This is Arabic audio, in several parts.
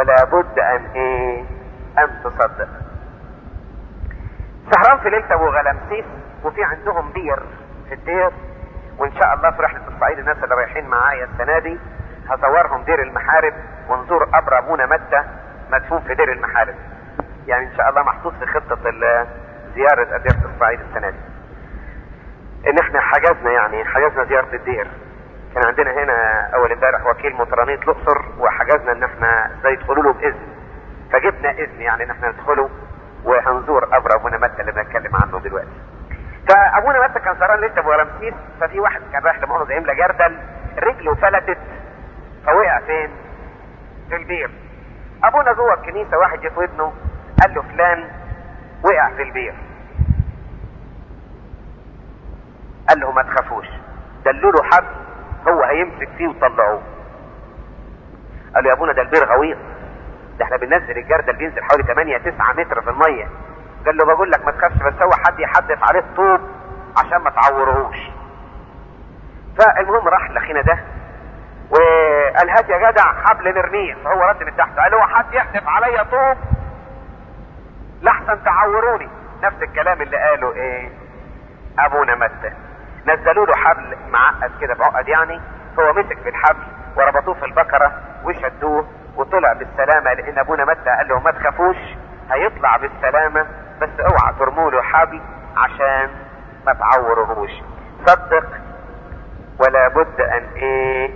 ولا بد أن إيه؟ أن تصدق. سهران في ليلة أبو غلمسيس وفي عندهم بير في الدير وإن شاء الله في رحلة الصعيد الناس اللي رايحين معايا السنة دي هصورهم دير المحارب ونزور قبر أبونا متى مدفون في دير المحارب. يعني إن شاء الله محطوط في خطة زيارة ديرة الصعيد السنة دي. إن إحنا حجزنا يعني حجزنا زيارة الدير. كان عندنا هنا أول امبارح وكيل مطرانية الأقصر وحجزنا إن إحنا إزاي يدخلوا له بإذن. فجبنا إذن يعني إن إحنا ندخله وهنزور قبر أبونا متى اللي بنتكلم عنه دلوقتي. فأبونا متى كان سهران لسه ابو رمسيس ففي واحد كان رايح لمؤاخذة يملى جردل رجله فلتت فوقع فين؟ في البير. أبونا جوه الكنيسه واحد جه في ودنه قال له فلان وقع في البير. قال له ما تخافوش دلوا له هو هيمسك فيه وطلعوه. قال له يا أبونا ده البير غويط. ده إحنا بننزل الجردل بينزل حوالي 8 9 متر في المية. قال له بقول لك ما تخافش بس هو حد يحدف عليه الطوب عشان ما تعورهوش. فالمهم راح لأخينا ده وقال هات يا جدع حبل نرميه. فهو رد من تحت قال هو حد يحدف عليا طوب؟ لحسن تعوروني. نفس الكلام اللي قاله إيه؟ أبونا متى. نزلوا له حبل معقد كده بعقد يعني. هو مسك في الحبل وربطوه في البكره وشدوه وطلع بالسلامة لأن أبونا متى؟ قال له ما تخافوش هيطلع بالسلامة بس اوعى ترموا له حبل عشان ما تعورهوش. صدق ولا بد أن إيه؟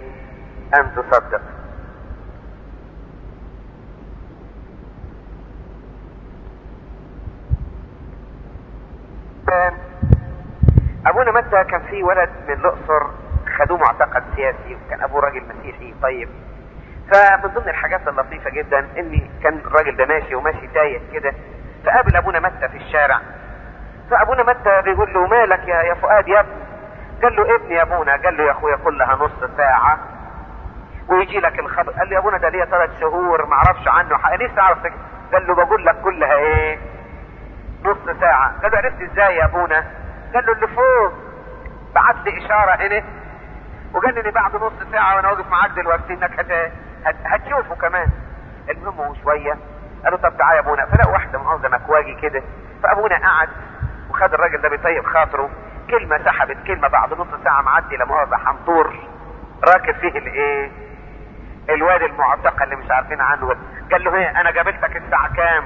أن تصدق. أبونا متى؟ كان في ولد من الأقصر خدوه معتقد. سياسي وكان أبوه راجل مسيحي طيب. فمن ضمن الحاجات اللطيفة جدا ان كان الراجل ده ماشي وماشي تايه كده فقابل أبونا متى في الشارع؟ فأبونا متى بيقول له مالك يا يا فؤاد يا ابني؟ قال له ابني يا أبونا قال له يا أخويا كلها نص ساعة. ويجي لك الخبر قال له يا أبونا ده ليا ثلاث شهور ما أعرفش عنه حاجة نفسي أعرف قال له بقول لك كلها إيه؟ نص ساعة. قال له عرفت إزاي يا أبونا؟ قال له اللي فوق. بعت لي إشارة هنا. وقال لي بعد نص ساعة وأنا واقف معاك دلوقتي إنك هت... هت... هتشوفه كمان. المهم هو شوية. قالوا طب تعالى يا أبونا. فلقوا واحدة مؤاخذه مكواجي كده. فأبونا قعد وخد الراجل ده بيطيب خاطره. كلمة سحبت كلمة بعد نص ساعة معدي لا مؤاخذه حنطور. راكب فيه الإيه؟ الواد المعتقل اللي مش عارفين عنه. قال له إيه؟ أنا قابلتك الساعة كام؟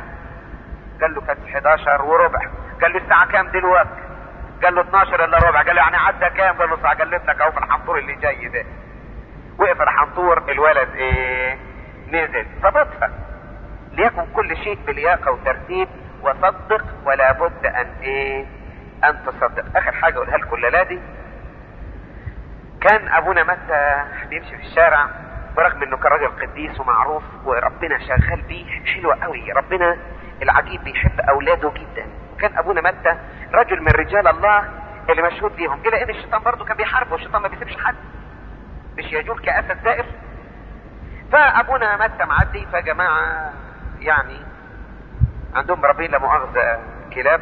قال له كانت 11 وربع. قال له الساعة كام دلوقتي؟ قال له 12 إلا ربع. قال له يعني عدى كام؟ قال له ساعه قلت لك أهو في الحنطور اللي جاي ده. وقف الحنطور الولد إيه؟ نزل. فبطفى ليكن كل شيء بلياقة وترتيب وصدق ولا بد أن إيه؟ أن تصدق. آخر حاجة أقولها لكم الليلة دي كان أبونا متى بيمشي في الشارع برغم إنه كان راجل قديس ومعروف وربنا شغال بيه. حلو قوي. ربنا العجيب بيحب أولاده جدا. كان أبونا متى رجل من رجال الله اللي مشهود بيهم. إلى إن الشيطان برضه كان بيحاربه والشيطان ما بيسيبش حد. مش يجول كاسد دائر فأبونا متى معدي فجماعة يعني عندهم ربين لا مؤاخذه كلاب.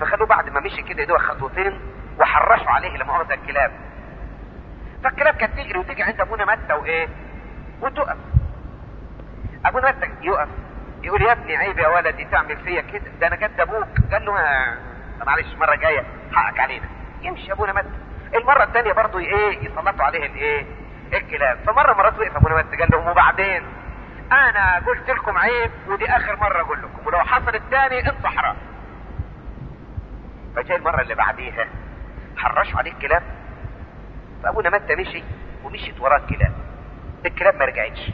فخلوه بعد ما مشي كده يدوه خطوتين وحرشوا عليه لا مؤاخذه الكلاب فالكلاب كانت تجري وتيجي عند أبونا متى وإيه؟ وتقف. أبونا متى يقف. يقول يا ابني عيب يا ولدي تعمل فيا كده. ده أنا جد أبوك قال له معلش المره الجايه حقك علينا. يمشي أبونا متى المرة الثانية برضه إيه يسلطوا عليه الايه الكلاب. فمرة مرات وقف أبونا متى قال لهم وبعدين؟ أنا قلت لكم عيب ودي آخر مرة أقول لكم. ولو حصل الثاني أنتوا حرام. فجاء المرة اللي بعديها. حرشوا عليه الكلاب. فأبونا متى مشي ومشيت وراه الكلاب. الكلاب ما رجعتش.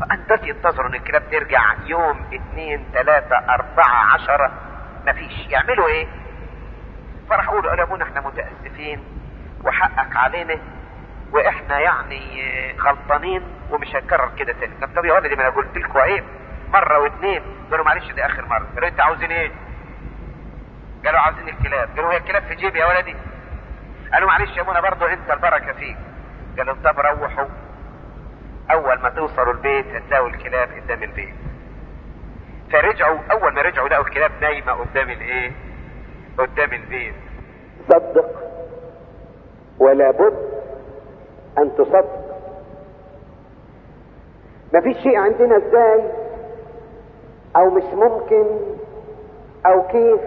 فأنت ينتظروا ان الكلاب ترجع يوم اثنين ثلاثة أربعة عشرة مفيش. يعملوا إيه؟ فراح قولوا يا أبونا إحنا متأسفين وحقك علينا وإحنا يعني غلطانين ومش هنكرر كده تاني. طب يا ولدي ما أنا قلت لكم عيب مرة واثنين قالوا معلش دي آخر مرة. قالوا انت عاوزين إيه؟ قالوا عاوزين الكلاب. قالوا هي الكلاب في جيبي يا ولدي. قالوا معلش يا أبونا برضه أنت البركة فيك. قالوا طب روحوا. أول ما توصلوا البيت هتلاقوا الكلاب قدام البيت. فرجعوا أول ما رجعوا لقوا الكلاب نايمة قدام الإيه؟ قدام البيت. صدق ولا بد أن تصدق. مفيش شيء عندنا إزاي؟ أو مش ممكن؟ أو كيف؟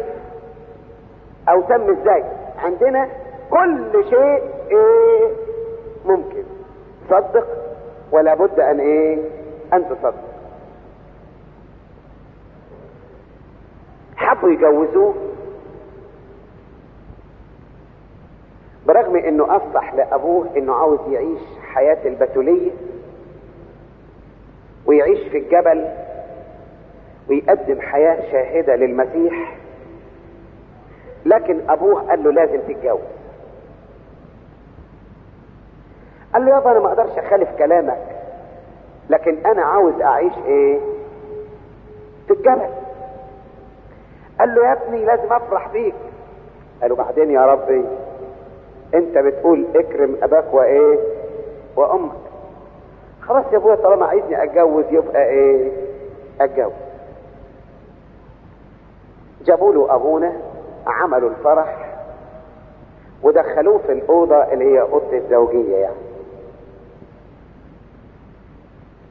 أو تم إزاي؟ عندنا كل شيء إيه؟ ممكن. صدق ولا بد أن إيه؟ أن تصدق. حبوا يجوزوه برغم إنه أفصح لأبوه إنه عاوز يعيش حياة البتولية ويعيش في الجبل ويقدم حياة شاهدة للمسيح لكن أبوه قال له لازم تتجوز. قال له يابا أنا ما أقدرش أخالف كلامك لكن أنا عاوز أعيش إيه؟ في الجبل. قال له يا ابني لازم أفرح بيك. قالوا بعدين يا ربي أنت بتقول اكرم أباك وإيه؟ وأمك. خلاص يا أبويا طالما عايزني أتجوز يبقى إيه؟ أتجوز. جابوا له أبونا عملوا الفرح ودخلوه في الأوضة اللي هي أوضة الزوجية يعني.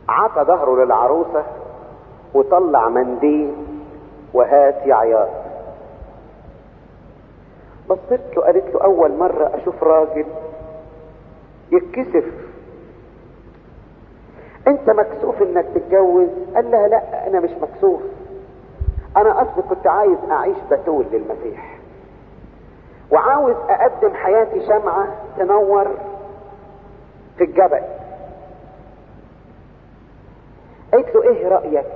عطى ظهره للعروسة وطلع منديل وهات يا عياط. بصيت له قالت له أول مرة أشوف راجل يتكسف. أنت مكسوف إنك تتجوز؟ قال لها لا أنا مش مكسوف. أنا اصلي كنت عايز أعيش بتول للمسيح. وعاوز أقدم حياتي شمعة تنور في الجبل. قلت له إيه رأيك؟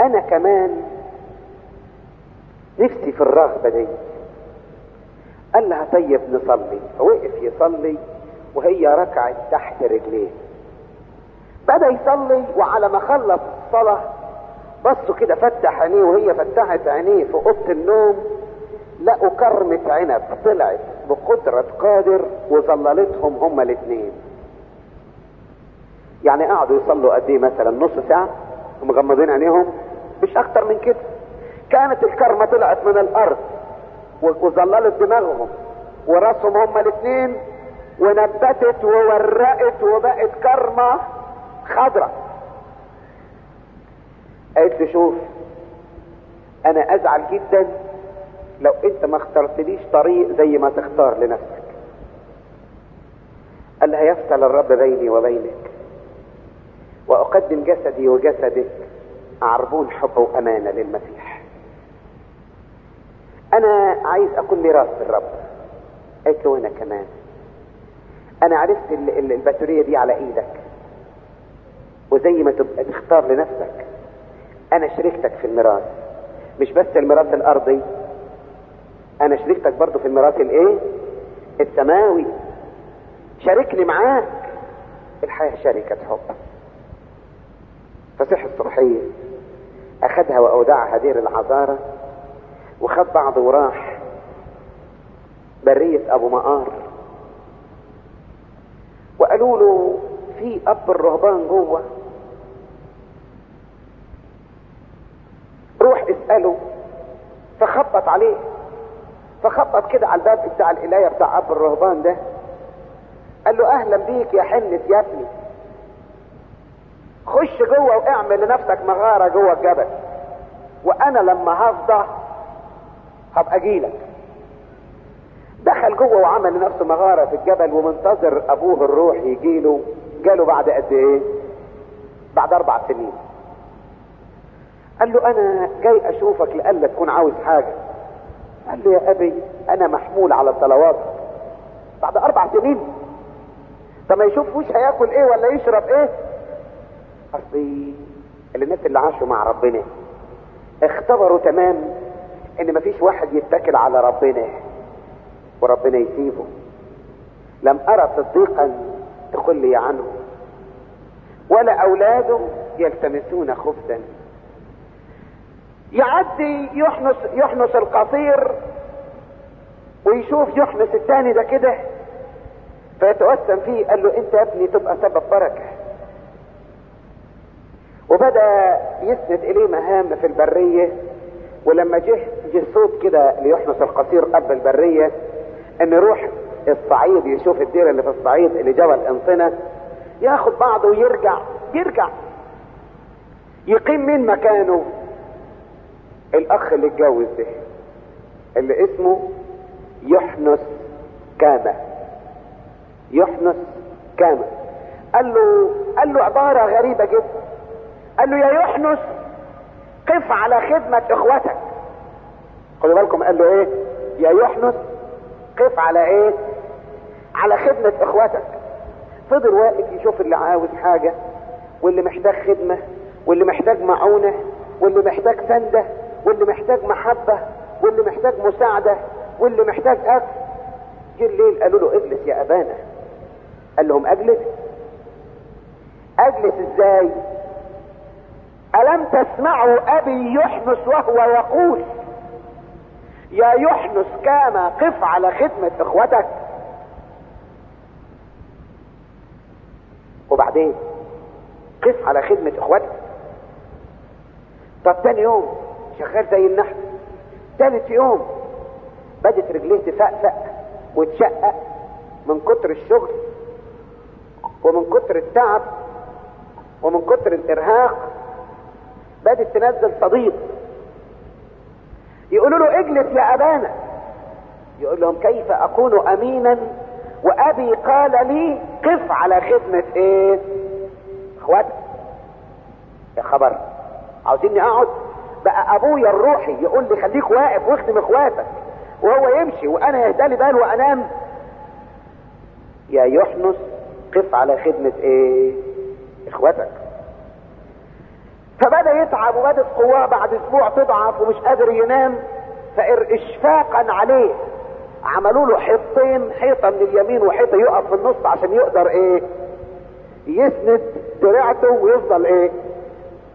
أنا كمان نفسي في الرغبة دي. قال لها طيب نصلي. فوقف يصلي وهي ركعت تحت رجليه. بدأ يصلي وعلى ما خلص الصلاة بصوا كده فتح عينيه وهي فتحت عينيه في أوضة النوم لقوا كرمة عنب طلعت بقدرة قادر وظللتهم هما الاثنين يعني قعدوا يصلوا قد إيه مثلا نص ساعة ومغمضين عينيهم؟ مش أكتر من كده. كانت الكرمة طلعت من الأرض وظللت دماغهم. وراسهم هما الاثنين ونبتت وورقت وبقت كرمة خضرة. قالت له شوف أنا أزعل جدا لو أنت ما اخترتليش طريق زي ما تختار لنفسك. قال لها يفصل الرب بيني وبينك. وأقدم جسدي وجسدك عربون حب وامانة للمسيح. أنا عايز أكون ميراث الرب. قالت له وأنا كمان. أنا عرفت الباتورية دي على إيدك. وزي ما تبقى تختار لنفسك أنا شريكتك في الميراث. مش بس الميراث الأرضي أنا شريكتك برضو في الميراث الإيه؟ السماوي. شاركني معاك. الحياة شركة حب. فصح الصبحية اخدها وأودعها دير العذارة وخد بعضه وراح برية أبو مقار وقالوا له في أب الرهبان جوه. روح اسأله فخبط عليه فخبط كده على الباب بتاع القلاية بتاع أب الرهبان ده. قال له أهلا بيك يا حنة يا ابني. خش جوه واعمل لنفسك مغارة جوه الجبل. وأنا لما هفضى هبقى أجيلك. دخل جوه وعمل لنفسه مغارة في الجبل ومنتظر أبوه الروح يجيله جاله بعد قد إيه؟ بعد أربع سنين. قال له أنا جاي أشوفك لألا تكون عاوز حاجة. قال له يا أبي أنا محمول على الصلوات. بعد أربع سنين. طب ما يشوفوش هياكل إيه ولا يشرب إيه؟ اصلي الناس اللي عاشوا مع ربنا اختبروا تمام إن مفيش واحد يتكل على ربنا وربنا يسيبه. لم أرى صديقا تخلي عنه ولا أولاده يلتمسون خبزا يعدي يحنس يحنس القصير ويشوف يحنس الثاني ده كده فيتوسم فيه قال له أنت يا ابني تبقى سبب بركة. وبدأ يسند إليه مهام في البرية ولما جه جه صوت كده ليحنس القصير قبل البرية إن يروح الصعيد يشوف الديره اللي في الصعيد اللي جبل انطنه ياخد بعضه ويرجع يرجع. يقيم مين مكانه؟ الأخ اللي اتجوز ده اللي اسمه يحنس كامة. يحنس كامة. قال له قال له عبارة غريبة جدا. قال له يا يحنس قف على خدمة إخوتك. خدوا بالكم قال له إيه؟ يا يحنس قف على إيه؟ على خدمة إخوتك. فضل واقف يشوف اللي عاوز حاجة واللي محتاج خدمة واللي محتاج معونة واللي محتاج سندة واللي محتاج محبة واللي محتاج مساعدة واللي محتاج أكل. جه الليل قالوا له اجلس يا أبانا. قال لهم اجلس؟ اجلس إزاي؟ ألم تسمعوا أبي يحنس وهو يقول؟ يا يحنس كما قف على خدمة إخوتك. وبعدين قف على خدمة إخوتك. طب تاني يوم شغال زي النحل. تالت يوم بدت رجليه تفقفق وتشقق من كتر الشغل ومن كتر التعب ومن كتر الإرهاق. بدت تنزل صديد يقولوا له اجلس يا أبانا. يقول لهم كيف أكون أمينا وأبي قال لي قف على خدمة إيه؟ اخواتي يا خبر. عاوزيني أقعد؟ بقى أبويا الروحي يقول لي خليك واقف واخدم إخواتك. وهو يمشي وأنا يهدالي بال وأنام. يا يحنس قف على خدمة إيه؟ إخواتك. يتعب وبدت قواه بعد أسبوع تضعف ومش قادر ينام فاشفاقا عليه. عملوا له حيطين حيطة من اليمين وحيطة يقف في النص عشان يقدر إيه؟ يسند دراعته ويفضل إيه؟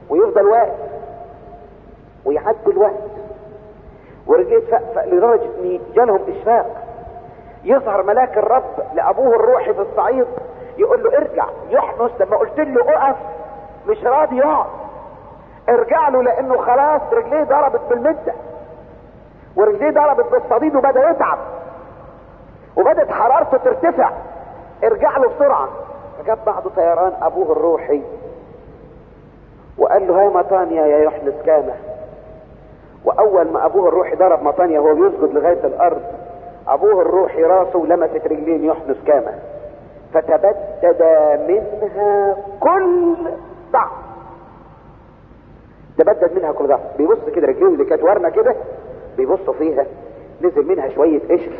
ويفضل واقف. ويعدي الوقت. ورجليه تفقفق لدرجة إن جالهم إشفاق. يظهر ملاك الرب لأبوه الروحي في الصعيد يقول له ارجع. يحنس لما قلت له اقف. مش راضي يقف. ارجع له لأنه خلاص رجليه ضربت بالمدة ورجليه ضربت بالصديد وبدأ يتعب وبدت حرارته ترتفع. ارجع له بسرعة. فجاب بعض طيران أبوه الروحي وقال له هاي مطانيا يا يحنس كامة وأول ما أبوه الروحي ضرب مطانيا وهو بيسجد لغاية الأرض أبوه الروحي راسه لمست رجلين يحنس كامة فتبدد منها كل ضعف تبدد منها كل ضعف بيبص كده رجليه اللي كانت ورمة كده بيبص فيها. نزل منها شوية قشر.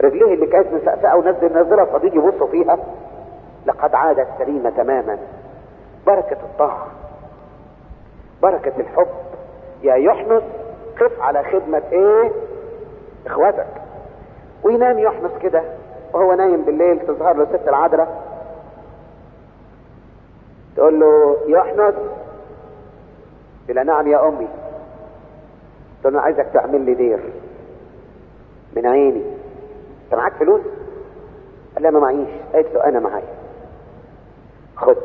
رجليه اللي كانت مسقسقة ونزل نزلها صديق يبصوا فيها. لقد عادت سليمة تماما. بركة الطاعة. بركة الحب. يا يحنس قف على خدمة إيه؟ إخواتك. وينام يحنس كده وهو نايم بالليل تظهر له ست العذراء. تقول له يحنس؟ يقول نعم يا أمي. تقول له عايزك تعمل لي دير. من عيني. أنت معاك فلوس؟ قال لها ما معيش. قالت له أنا معايا. خد.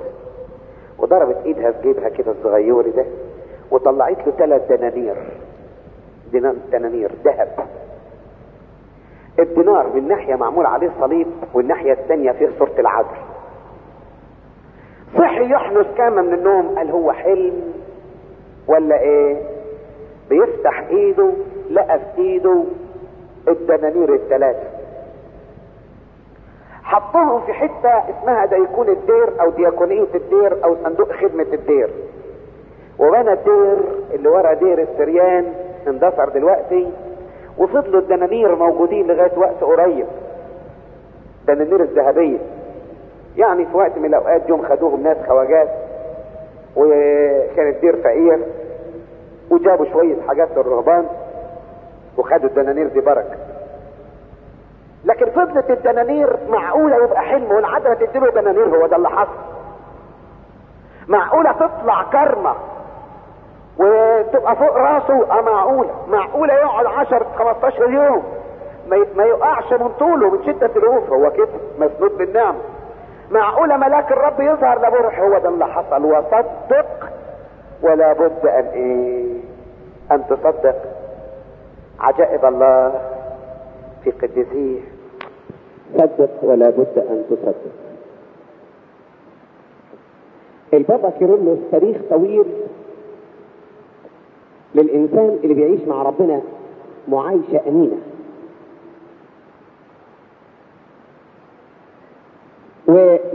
وضربت إيدها في جيبها كده الصغيوري ده وطلعت له ثلاث دنانير. دنانير ذهب. الدينار من ناحية معمول عليه صليب والناحية الثانية فيه صورة العدل صحي يحنس كامة من النوم. قال هو حلم. ولا إيه؟ بيفتح إيده لقى في إيده الدنانير الثلاثة حطهم في حتة اسمها ديكون الدير أو دياكونية الدير أو صندوق خدمة الدير. وبنى الدير اللي ورا دير السريان اندثر دلوقتي وفضلوا الدنانير موجودين لغاية وقت قريب. دنانير الذهبية. يعني في وقت من الأوقات يوم خدوهم ناس خواجات. وكان الدير فقير وجابوا شوية حاجات للرهبان وخدوا الدنانير دي بركة لكن فضلت الدنانير معقولة يبقى حلم والعدلة تديله دنانير هو ده اللي حصل. معقولة تطلع كرمة وتبقى فوق راسه آه معقولة. معقولة يقعد 10 15 يوم. ما يقعش من طوله من شدة الوف هو كده مسنود بالنعمة. معقولة ملاك الرب يظهر لبرح هو ده اللي حصل. وصدق ولا بد أن إيه؟ أن تصدق. عجائب الله في قدسيه صدق ولا بد أن تصدق. البابا كيرلس تاريخ طويل الانسان اللي بيعيش مع ربنا معايشة أمينة.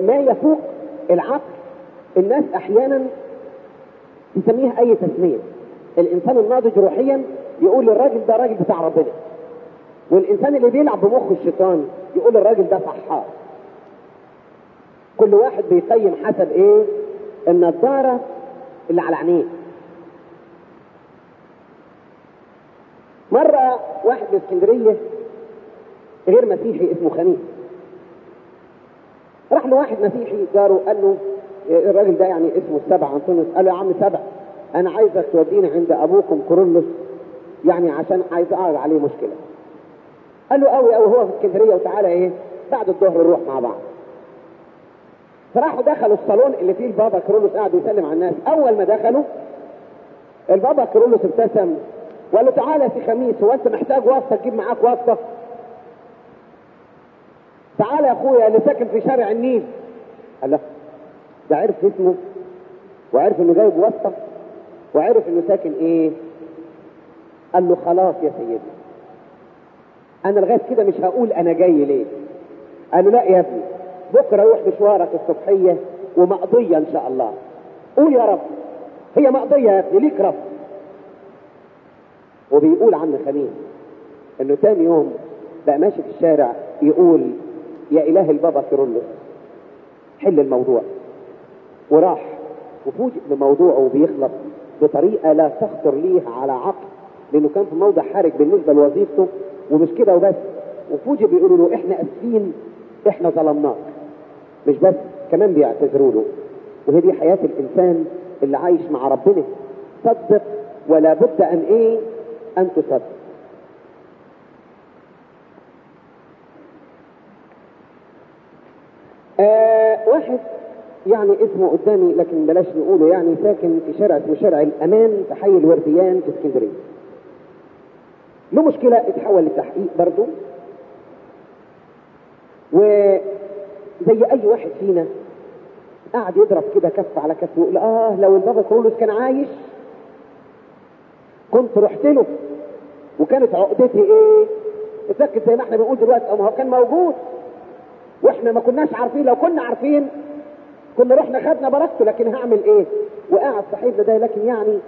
وما يفوق العقل. الناس أحيانا تسميها أي تسمية. الإنسان الناضج روحيا يقول الراجل ده راجل بتاع ربنا. والإنسان اللي بيلعب بمخ الشيطان يقول الراجل ده سحار. كل واحد بيقيم حسب إيه؟ النضارة اللي على عينيه. مرة واحد من اسكندرية غير مسيحي اسمه خميس. راح له واحد مسيحي جاره قال له الراجل ده يعني اسمه السبع انطونيوس قال له يا عم سبع. أنا عايزك توديني عند أبوكم كورولوس يعني عشان عايز أعرض عليه مشكلة. قال له قوي قوي هو في اسكندرية وتعالى إيه بعد الظهر نروح مع بعض. فراحوا دخلوا الصالون اللي فيه البابا كرولوس قاعد يسلم على الناس. أول ما دخلوا البابا كرولوس ابتسم وقال له تعالى سي خميس هو أنت محتاج واسطة تجيب معاك واسطة. تعالى يا أخويا اللي ساكن في شارع النيل. قال له ده عرف اسمه وعرف إنه جايب واسطة وعرف إنه ساكن إيه؟ قال له خلاص يا سيدي. أنا لغاية كده مش هقول أنا جاي ليه. قال له لا يا ابني بكرة روح مشوارك الصبحية ومقضية إن شاء الله. قول يا رب هي مقضية يا ابني ليك رب. وبيقول عم خليل إنه تاني يوم بقى ماشي في الشارع يقول يا إله البابا كيرلس حل الموضوع. وراح وفوجئ بموضوعه بيخلص بطريقة لا تخطر ليه على عقل لأنه كان في موضع حرج بالنسبة لوظيفته ومش كده وبس. وفوجئ بيقولوا له إحنا آسفين إحنا ظلمناك. مش بس كمان بيعتذروا له. وهي دي حياة الإنسان اللي عايش مع ربنا. صدق ولا بد أن إيه؟ أن تصدق. آه واحد يعني اسمه قدامي لكن بلاش نقوله يعني ساكن في شارع اسمه شارع الأمان في حي الورديان في اسكندرية. له مشكلة اتحول للتحقيق برضه. وزي أي واحد فينا قاعد يضرب كده كف على كف ويقول آه لو البابا كرولوس كان عايش كنت رحت له. وكانت عقدتي إيه؟ اتاكد زي ما إحنا بنقول دلوقتي ما هو كان موجود. وإحنا ما كناش عارفين لو كنا عارفين كنا رحنا خدنا بركته لكن هعمل إيه؟ وقاعد صاحبنا ده لكن يعني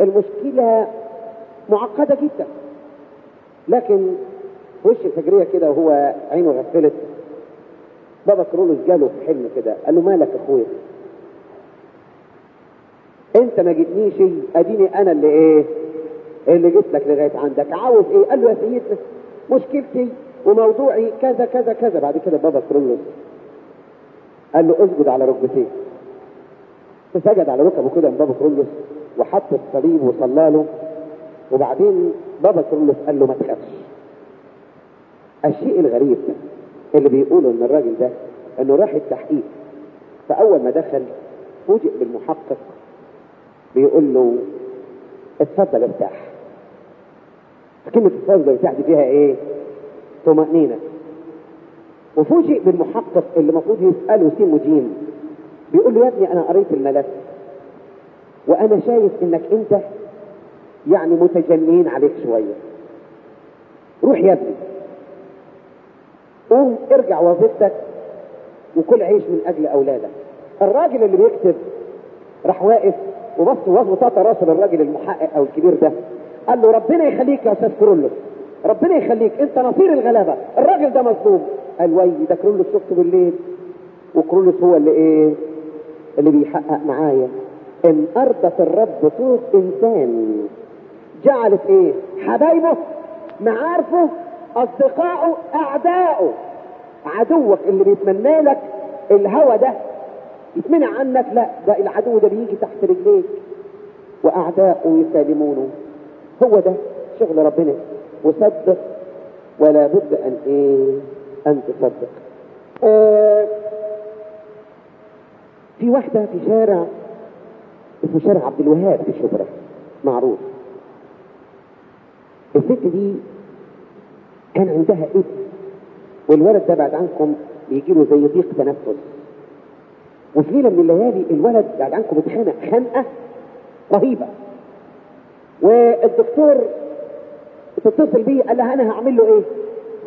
المشكلة معقدة جدا. لكن وش الفجريه كده وهو عينه غفلت؟ بابا كرولوس جاله في حلم كده قال له مالك يا أخويا؟ أنت ما جيتنيش أديني أنا اللي إيه؟ اللي جيت لك لغاية عندك. عاوز إيه؟ قال له يا سيدنا مشكلتي وموضوعي كذا كذا كذا. بعد كده بابا كرولوس قال له اسجد على ركبتيه فسجد على ركبه كده من بابا كرولوس وحط الصليب وصلى له. وبعدين بابا كرولوس قال له ما تخافش. الشيء الغريب اللي بيقولوا إن الراجل ده إنه راح التحقيق. فأول ما دخل فوجئ بالمحقق بيقول له اتفضل ارتاح كلمة اتفضل ارتاح دي فيها إيه؟ طمأنينة وفوجئ بالمحقق اللي المفروض يسأله سين وجيم بيقول له يا ابني أنا قريت الملف. وأنا شايف إنك أنت يعني متجنين عليك شوية. روح يا ابني. قوم ارجع وظيفتك وكل عيش من أجل أولادك. الراجل اللي بيكتب راح واقف وبص وطاطا راسه للراجل المحقق أو الكبير ده. قال له ربنا يخليك يا أستاذ كرولوس ربنا يخليك انت نصير الغلابة. الراجل ده مظلوم. قال وي ده كرولوس شفته بالليل وكرولوس هو اللي إيه؟ اللي بيحقق معايا. إن أرضت الرب صوت إنسان. جعلت إيه؟ حبايبه معارفه أصدقائه اعدائه عدوك اللي بيتمنى لك الهوى ده. يتمنع عنك لا ده العدو ده بيجي تحت رجليك. واعدائه يسالمونه. هو ده شغل ربنا. وصدق ولا بد أن إيه أن تصدق. آه في واحدة في شارع اسمه شارع عبد الوهاب في شبرا معروف. الست دي كان عندها ابن والولد ده بعد عنكم بيجي له زي ضيق تنفس. وفي ليلة من الليالي الولد بعد عنكم اتخانق خنقة رهيبة. والدكتور تتصل بيه قال لها أنا هعمل له إيه؟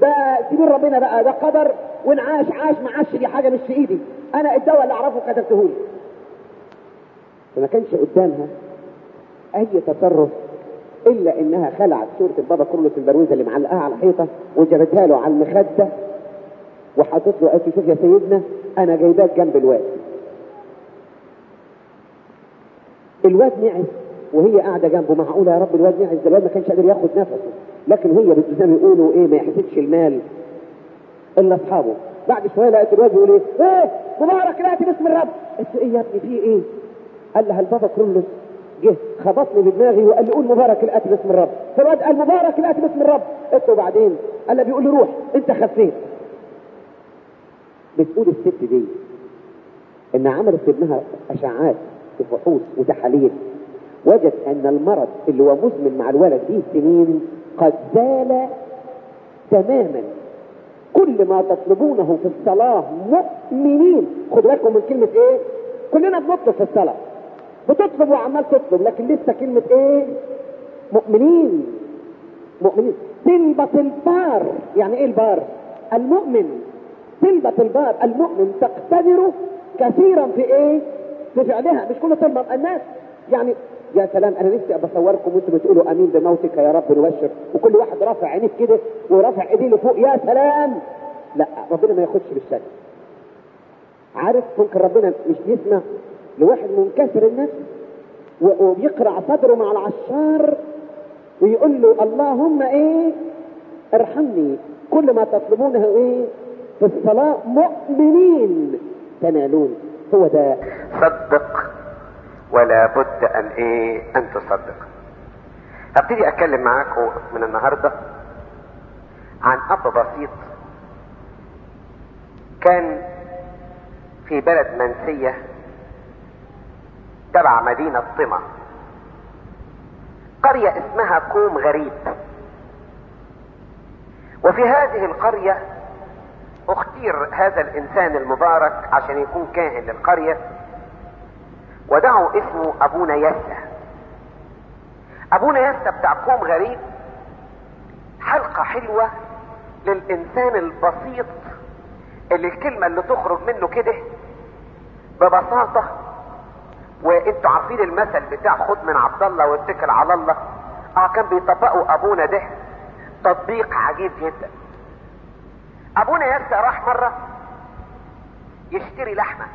ده سيبين ربنا بقى ده قدر وإن عاش عاش ما عاش دي حاجة مش في إيدي. أنا الدواء اللي أعرفه كتبته لي فما كانش قدامها أي تصرف إلا إنها خلعت صورة البابا كرولوس البروزه اللي معلقاها على الحيطة وجابتها له على المخدة وحطت له قالت شوف يا سيدنا أنا جايباك جنب الواد. الواد نعس. وهي قاعدة جنبه معقوله يا رب الواد ده الواد ما كانش قادر ياخد نفسه. لكن هي زي ما يقولوا إيه ما يحسبش المال إلا أصحابه. بعد شوية لقيت الواد بيقول إيه إيه مبارك لقيت باسم الرب قلت إيه يا ابني في إيه؟ قال لها البابا كرولوس جه خبطني بدماغي وقال لي قول مبارك الاتي باسم الرب فالواد قال مبارك الاتي باسم الرب قلت له قال لي بيقول لي روح أنت خفيت بتقول الست دي إن عملت ابنها اشعاعات وفحوص وتحاليل. وجد أن المرض اللي هو مزمن مع الولد دي سنين قد زال تماما. كل ما تطلبونه في الصلاة مؤمنين. خد بالكم من كلمة إيه؟ كلنا بنطلب في الصلاة. بتطلب وعمال تطلب لكن لسه كلمة إيه؟ مؤمنين. مؤمنين. تلبة البار. يعني إيه البار؟ المؤمن. تلبة البار. المؤمن تقتدر كثيرا في إيه؟ في فعلها. مش كل طلبة الناس. يعني يا سلام أنا نفسي بصوركم وأنتم بتقولوا أمين بموتك يا رب نبشر. وكل واحد رافع عينيه كده ورافع إيديه لفوق. يا سلام! لا ربنا ما ياخدش بالشكل عارف ممكن ربنا مش يسمع لواحد منكسر النفس وبيقرع صدره مع العشار ويقول له اللهم إيه؟ ارحمني. كل ما تطلبونه إيه؟ في الصلاة مؤمنين. تنالون. هو ده. صدق ولا بد أن إيه أن تصدق. هبتدي أتكلم معاكم من النهارده عن أب بسيط كان في بلد منسية تبع مدينة طما قرية اسمها كوم غريب. وفي هذه القرية أختير هذا الإنسان المبارك عشان يكون كاهن للقرية. ودعوا اسمه أبونا يسا أبونا يسا بتاع كوم غريب حلقة حلوة للإنسان البسيط اللي الكلمة اللي تخرج منه كده ببساطة وانتوا عارفين المثل بتاع خد من عبد الله واتكل على الله. آه كان بيطبقوا أبونا ده. تطبيق عجيب جدا. أبونا يسا راح مرة يشتري لحمة.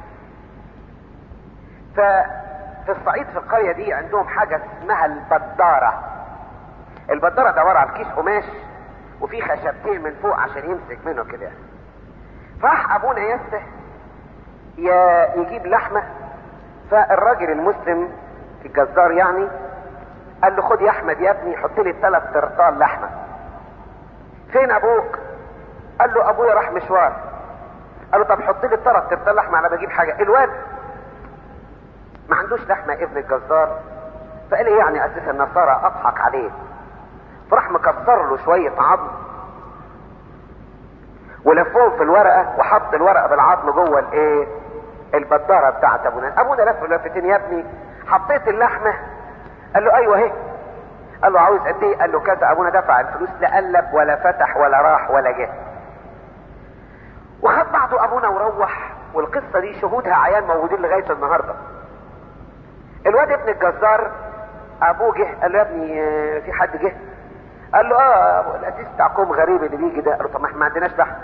ففي الصعيد في القرية دي عندهم حاجة اسمها البدارة. البدارة ده عبارة كيس قماش وفيه خشبتين من فوق عشان يمسك منه كده. راح أبونا يسه يجيب لحمة فالراجل المسلم الجزار يعني قال له خد يا أحمد يا ابني حط لي ثلاث ترطال لحمة. فين أبوك؟ قال له أبويا راح مشوار. قال له طب حط لي ثلاث ترطال لحمة أنا بجيب حاجة. الواد ما عندوش لحمة ابن الجزار. فقال لي يعني أساس النصارى؟ أضحك عليه. فراح مكسر له شوية عظم. ولفوه في الورقة وحط الورقة بالعظم جوه الإيه؟ البدارة بتاعت ابونا أبونا لف لفتين يا ابني حطيت اللحمة. قال له أيوه أهي. قال له عاوز قد إيه؟ قال له كذا. أبونا دفع الفلوس لا قلب ولا فتح ولا راح ولا جه. وخد بعضه أبونا وروح والقصة دي شهودها عيان موجودين لغاية النهاردة. الواد ابن الجزار أبوه جه قال له يا ابني في حد جه؟ قال له آه الأسيس بتاع قوم غريب اللي بيجي ده. قال له طب ما إحنا ما عندناش لحم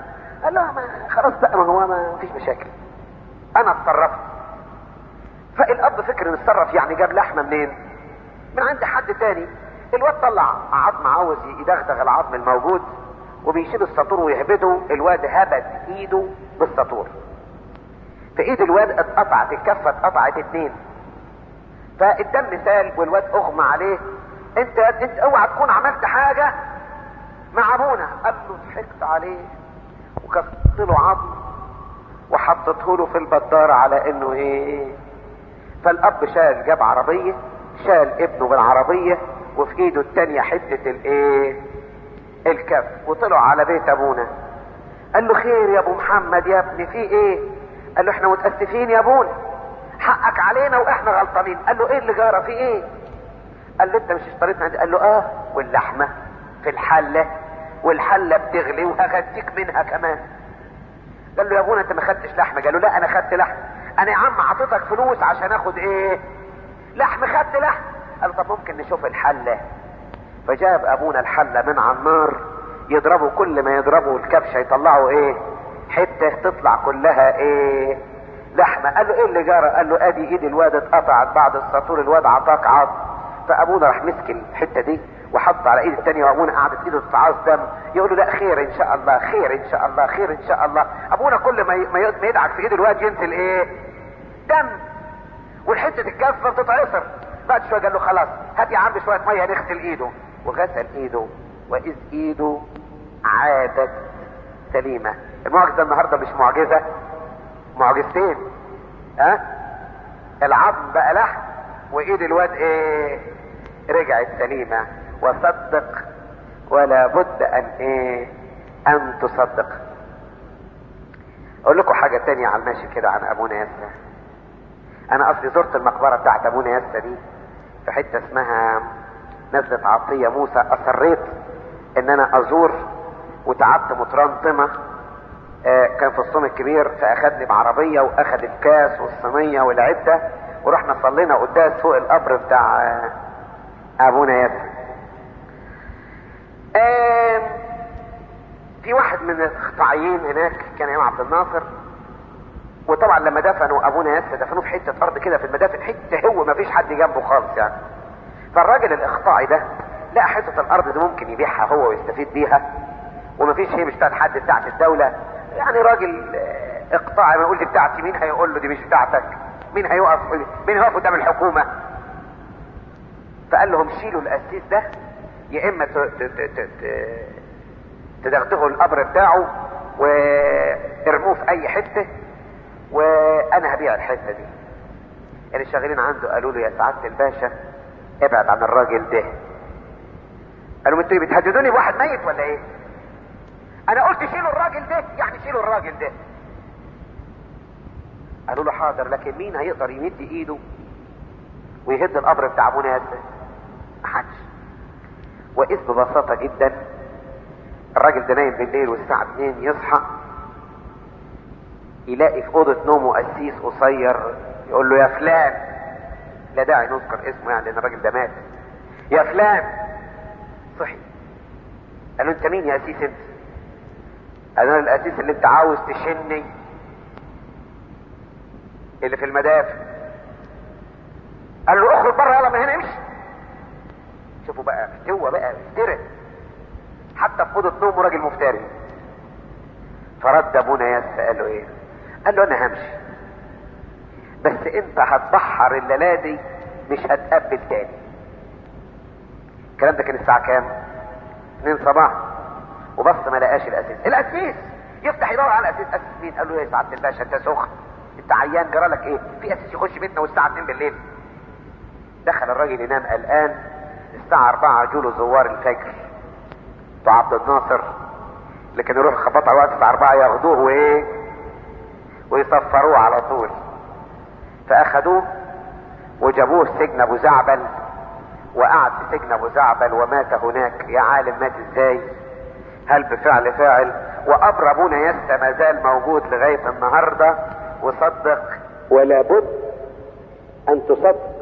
قال له ما خلاص بقى ما هو ما فيش مشاكل. أنا اتصرفت. فالأب فكر ان اتصرف يعني جاب لحمة منين؟ من عند حد تاني. الواد طلع عظم عاوز يدغدغ العظم الموجود وبيشيل السطور ويهبده. الواد هبد إيده بالسطور. في إيد الواد اتقطعت الكفه اتقطعت اتنين. فالدم سال والواد أغمى عليه. أنت انت أوعى تكون عملت حاجة؟ مع أبونا. قال له ضحكت عليه وكسرت له عظم وحطته له في البدارة على إنه إيه. فالأب شال جاب عربية شال ابنه بالعربية وفي إيده التانية حتة الإيه الكف. وطلعوا على بيت أبونا. قال له خير يا أبو محمد يا ابني في إيه؟ قال له إحنا متأسفين يا أبونا. حقك علينا وإحنا غلطانين. قال له إيه اللي جرى في إيه قال له أنت مش اشتريت عندي. قال له آه واللحمة في الحلة والحلة بتغلي وهغديك منها كمان. قال له يا أبونا أنت ما خدتش لحمة؟ قال له لا أنا خدت لحم أنا يا عم أعطيتك فلوس عشان آخد إيه؟ لحم خدت لحم قال طب ممكن نشوف الحلة. فجاب أبونا الحلة من على النار يضربوا كل ما يضربوا الكبشة يطلعوا إيه؟ حتة تطلع كلها إيه؟ لحمة. قال له إيه اللي جرى قال له أدي إيد الواد اتقطعت بعد السطور الواد عطاك عض فأبونا راح مسك الحتة دي وحط على إيد التانية وأبونا قعدت إيده تتعاص دم يقول له لا خير إن شاء الله خير إن شاء الله خير إن شاء الله. أبونا كل ما ما يدعك في إيد الواد ينزل إيه؟ دم. والحتة الكفة تتعصر بعد شوية قال له خلاص هات يا عم شوية مية نغسل إيده. وغسل إيده وإذ إيده عادت سليمة. المعجزة النهارده مش معجزة. معجزتين ها؟ العظم بقى لحم وإيد الواد إيه؟ رجعت سليمة. وصدق ولا بد أن إيه؟ أن تصدق. أقول لكم حاجة تانية على الماشي كده عن ابونا ياسر أنا أصلي زرت المقبرة بتاعت ابونا ياسر دي في حتة اسمها نزلة عطية موسى. أصريت إن أنا أزور وتعبت مترنطمة. آه، كان في الصوم الكبير فاخدني بعربية واخد الكاس والصينية والعدة ورحنا صلينا قداس فوق القبر بتاع آه، أبونا ياسر. في واحد من الاقطاعيين هناك كان أيام عبد الناصر وطبعا لما دفنوا أبونا ياسر دفنوه في حتة أرض كده في المدافن حتة هو ما فيش حد جنبه خالص يعني. فالراجل الاقطاعي ده لقى حتة الأرض دي ممكن يبيعها هو ويستفيد بيها وما فيش هي مش بتاعت حد بتاعت الدولة. يعني راجل آه، اقطاعي ما دي بتاعتي مين هيقول له دي مش بتاعتك؟ مين هيقف؟ مين هيقف قدام الحكومة؟ فقال لهم شيلوا القسيس ده يا إما تدغدغوا القبر بتاعه وارموه في أي حتة وأنا هبيع الحتة دي. اللي شغالين عنده قالوا له يا سعادة الباشا ابعد عن الراجل ده. قالوا أنتوا بتهددوني بواحد ميت ولا إيه؟ أنا قلت شيلوا الراجل ده يعني شيلوا الراجل ده. قالوا له حاضر لكن مين هيقدر يمد إيده ويهد القبر بتاع ابونا ياسر محدش. وإذ ببساطة جدا الراجل ده نايم بالليل والساعة 2 يصحى يلاقي في أوضة نومه قسيس قصير يقول له يا فلان لا داعي نذكر اسمه يعني لأن الراجل ده مات. يا فلان صحي. قال له أنت مين يا قسيس أنت؟ أنا القسيس اللي انت عاوز تشني اللي في المدافع. قال له اخرج بره يلا من هنا امشي. شوفوا بقى هو بقى افترى حتى في أوضة نومه راجل مفتري. فرد أبونا ياس قال له إيه؟ قال له أنا همشي. بس أنت هتبحر الليلة دي مش هتقبل تاني. الكلام ده كان الساعة كام؟ 2 صباح. وبص ما لقاش الأسيس. الأسيس! يفتح يدور على الأسيس. أسيس مين؟ قال له يا سعاده الباشا أنت سخن. أنت عيان جرالك إيه؟ في أسيس يخش بيتنا والساعة 2 بالليل. دخل الراجل ينام قلقان. الساعة 4 جوله زوار الفجر. عبد الناصر اللي يروحوا يخبطوا على وقت الساعة 4 ياخدوه وإيه؟ ويصفروه على طول. فأخدوه وجابوه سجن أبو زعبل. وقعد في سجن أبو زعبل ومات هناك. يا عالم مات إزاي؟ هل بفعل فاعل؟ وقبر ابونا يسا ما زال موجود لغاية النهارده. وصدق. ولا بد أن تصدق.